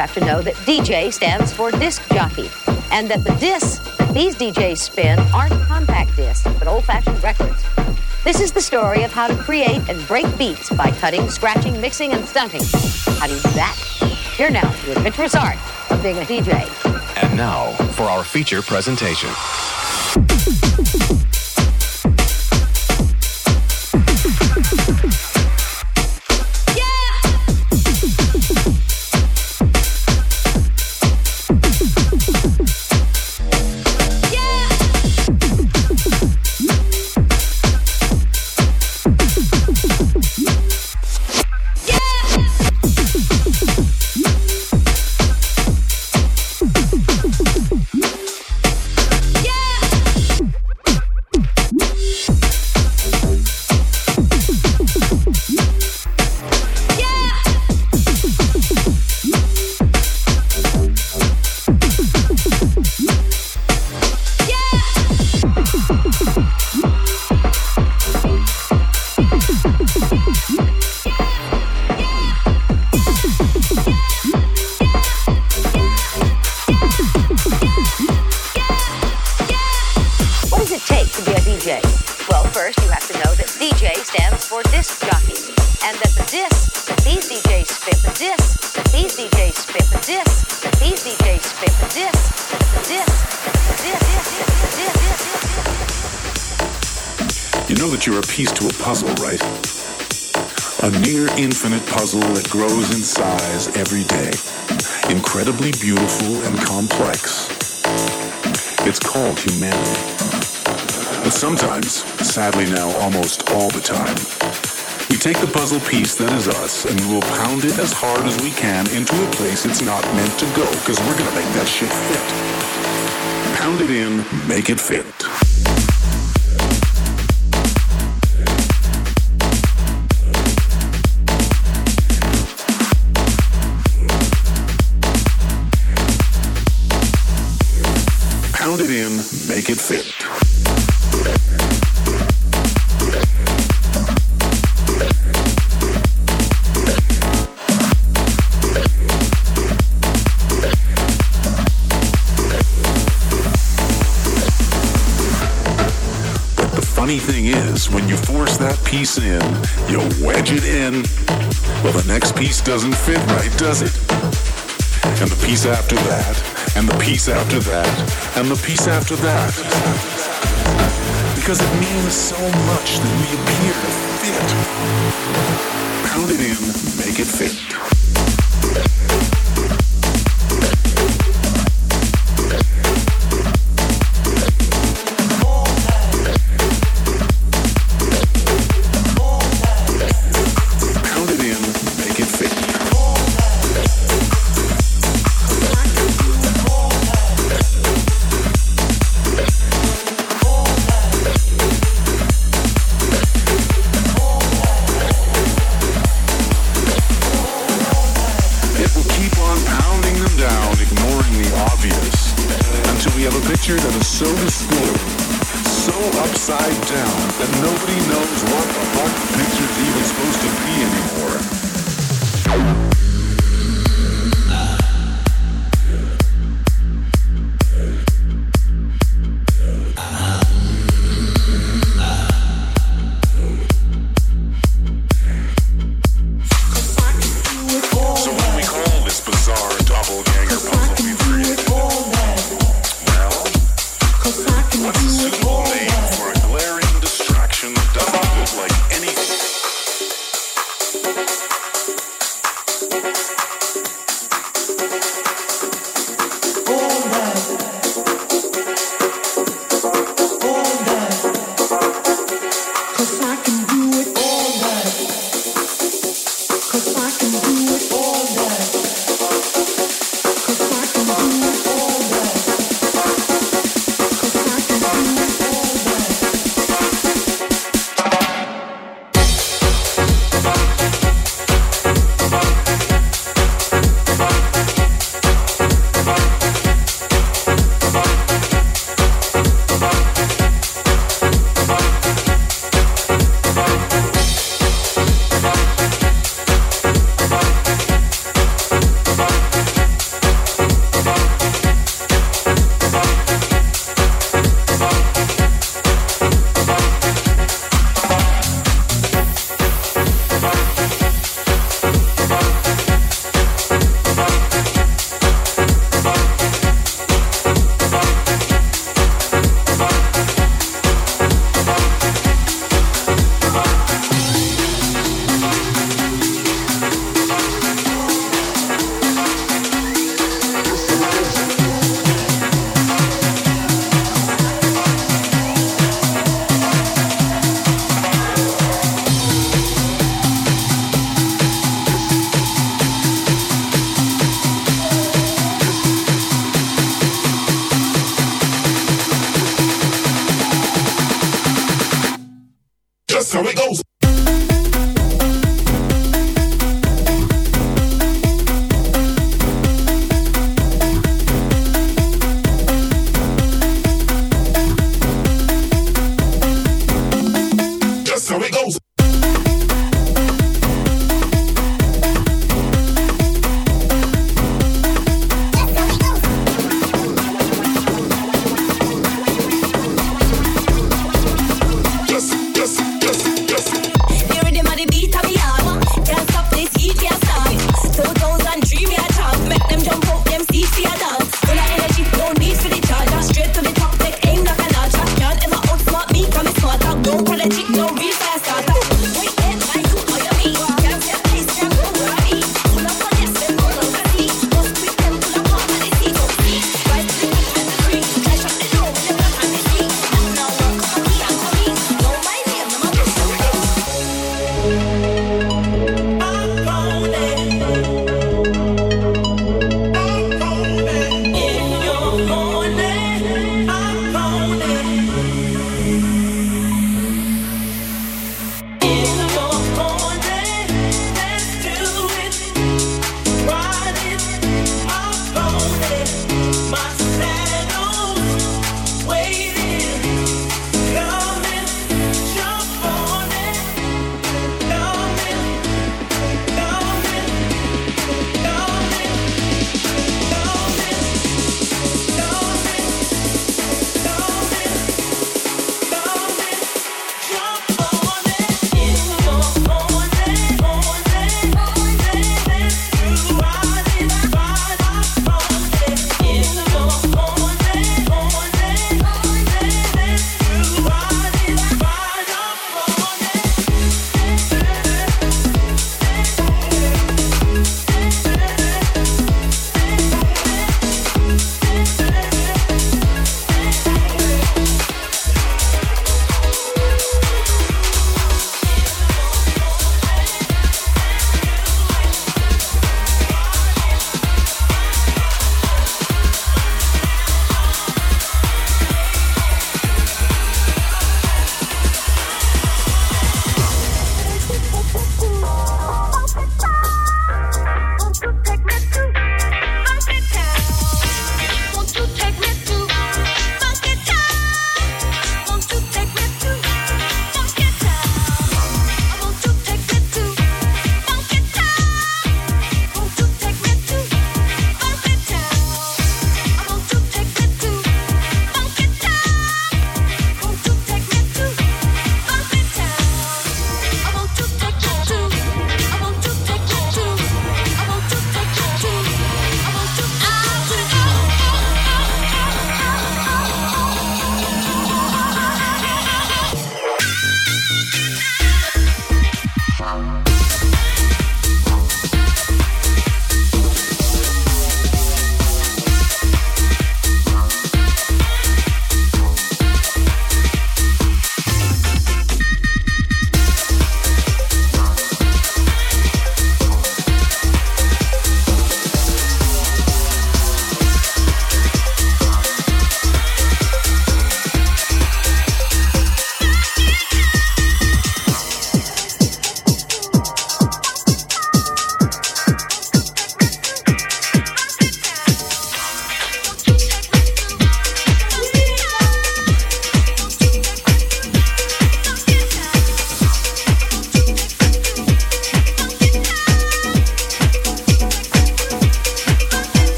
Have to know that DJ stands for disc jockey, and that the discs that these DJs spin aren't compact discs, but old-fashioned records. This is the story of how to create and break beats by cutting, scratching, mixing, and stunting. How do you do that? Here now, the adventurous art of being a DJ. And now for our feature presentation. Grows in size every day, incredibly beautiful and complex. It's called humanity. But sometimes, sadly now almost all the time, we take the puzzle piece that is us and we will pound it as hard as we can into a place it's not meant to go because we're going to make that shit fit. Pound it in, make it fit. Make it fit. The funny thing is, when you force that piece in, you wedge it in, well, the next piece doesn't fit right, does it? And the piece after that, and the piece after that, and the piece after that. Because it means so much that we appear to fit. Pound it in, make it fit.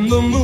And the moon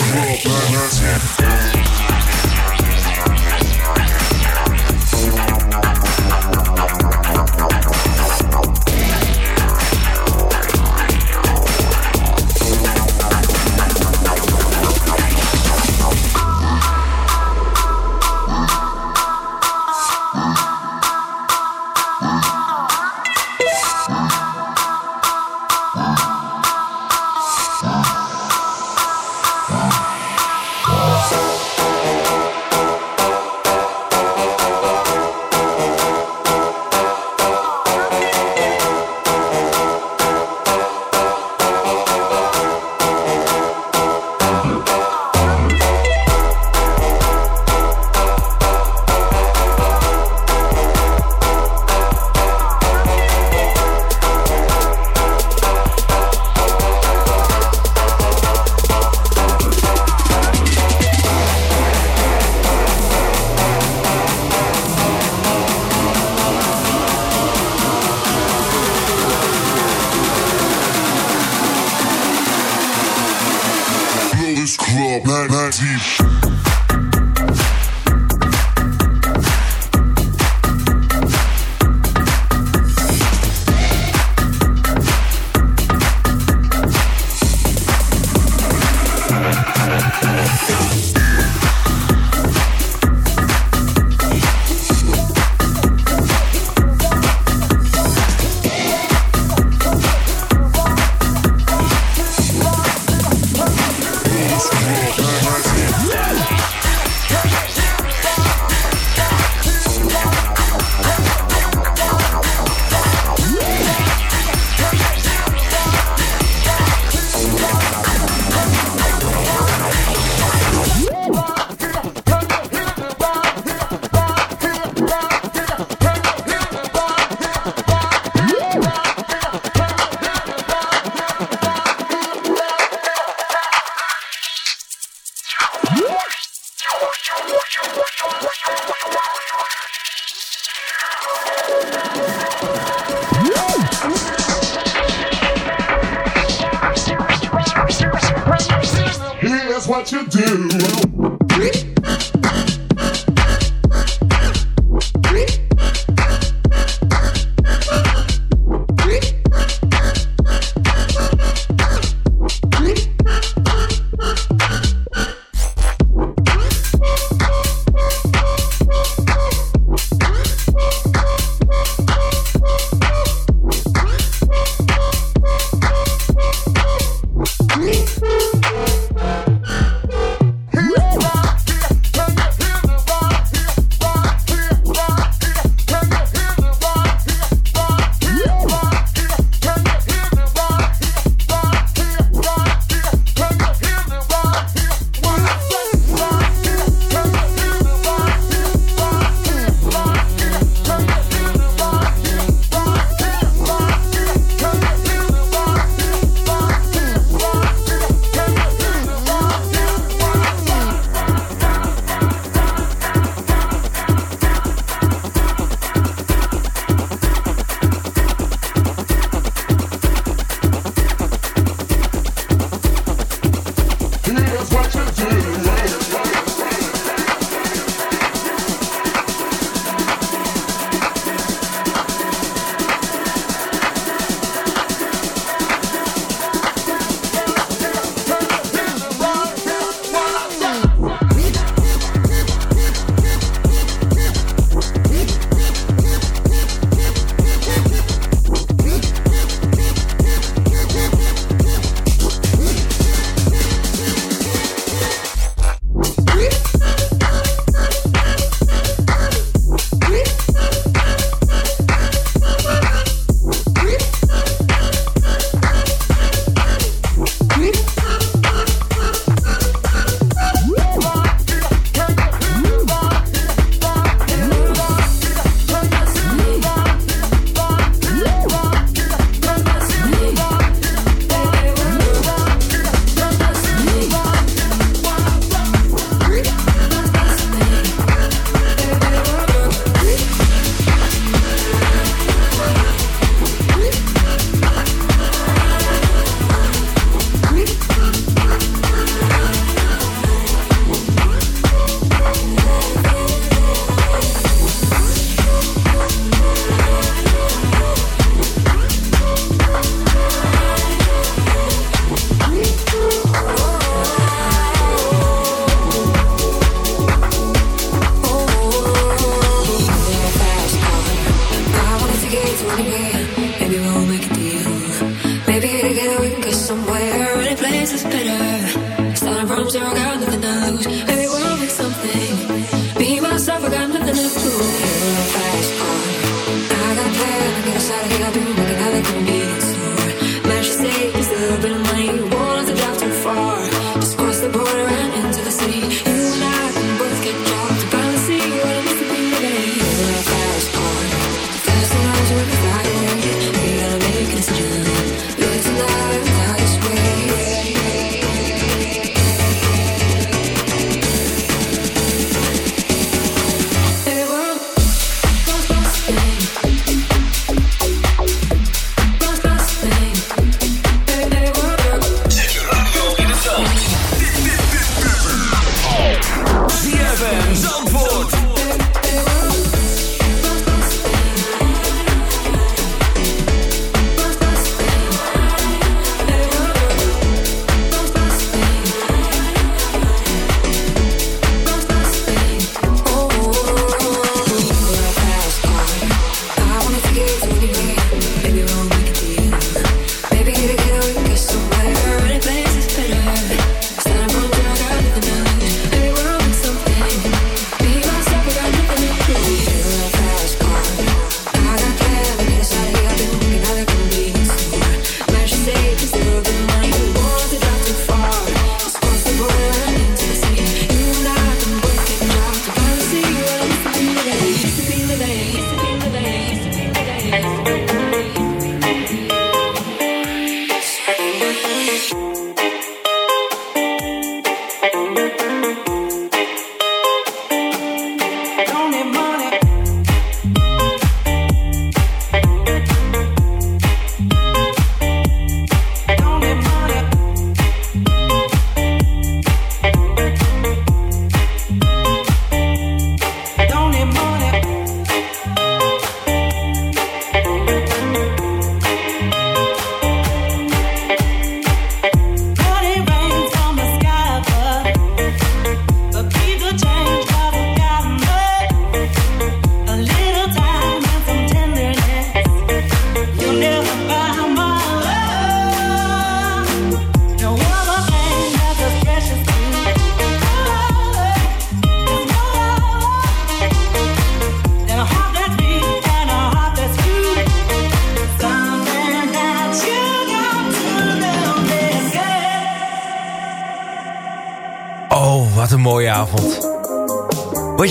World Magazine.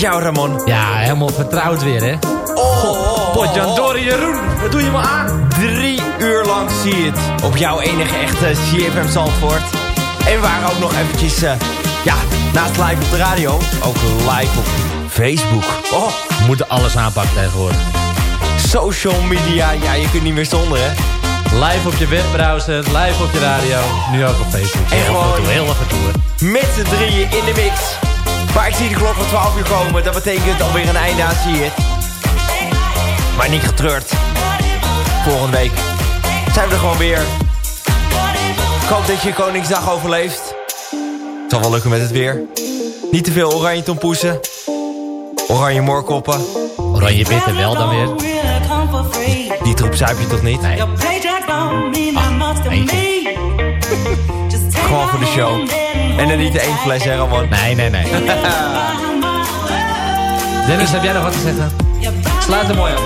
Jou, Ramon? Ja, helemaal vertrouwd weer, hè? Oh, Potjandori Jeroen, wat doe je me aan? Drie uur lang zie je het. Op jouw enige echte CFM Zandvoort. En we waren ook nog eventjes, eh, ja, naast live op de radio, ook live op Facebook. Oh, We moeten alles aanpakken tegenwoordig. social media, ja, je kunt niet meer zonder, hè? Live op je webbrowser, live op je radio, nu ook op Facebook. En gewoon- heel af en toe. hè. Met z'n drieën in de mix. Maar ik zie de klok van 12 uur komen. Dat betekent alweer een einde aan, zie je het. Maar niet getreurd. Volgende week zijn we er gewoon weer. Ik hoop dat je Koningsdag overleeft. Het zal wel lukken met het weer. Niet te veel oranje tompoesen. Oranje moorkoppen. Oranje witte wel dan weer. Die troep zuip je toch niet? Nee. eentje. Gewoon voor de show. En dan niet de één fles, hè, Ramon? Nee, nee, nee. Dennis, heb jij nog wat te zeggen? Sluit er mooi af.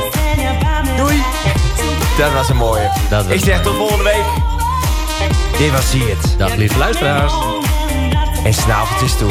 Doei. Dat was een mooie. Dat was Ik zeg tot volgende week. Dit was het. Dag lieve luisteraars. En snaveltjes toe.